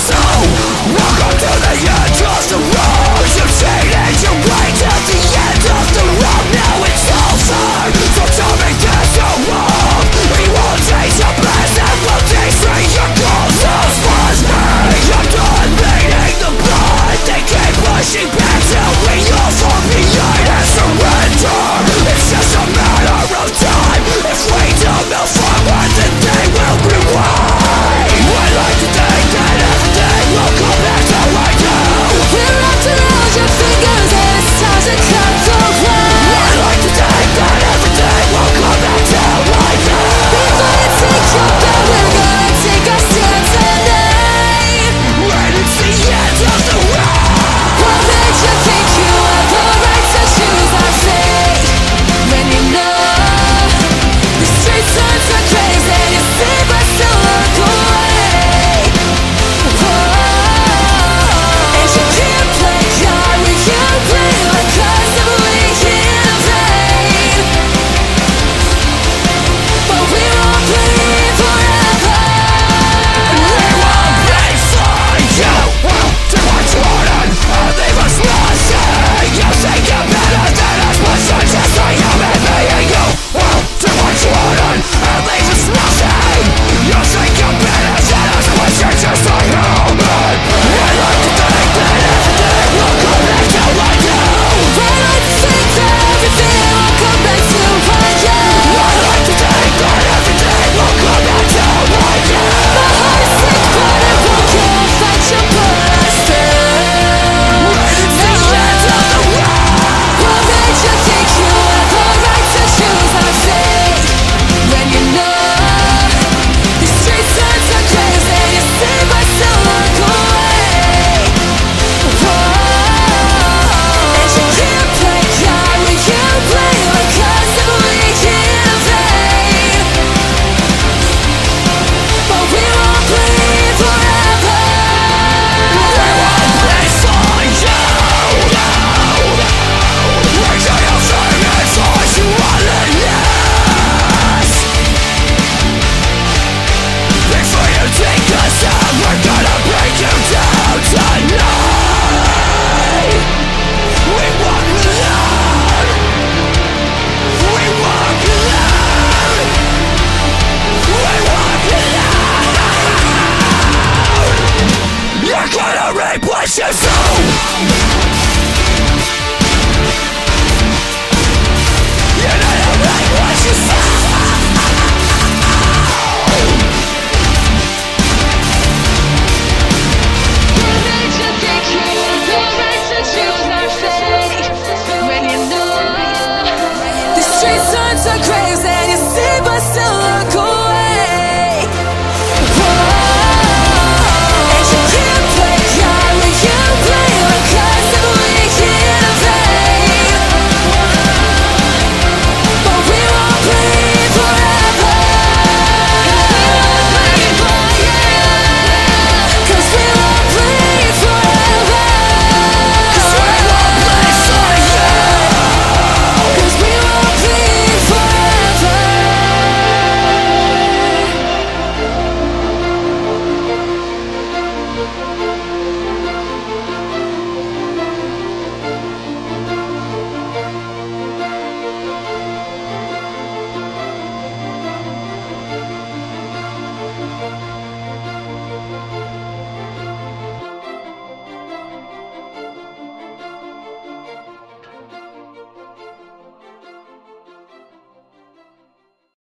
soul sow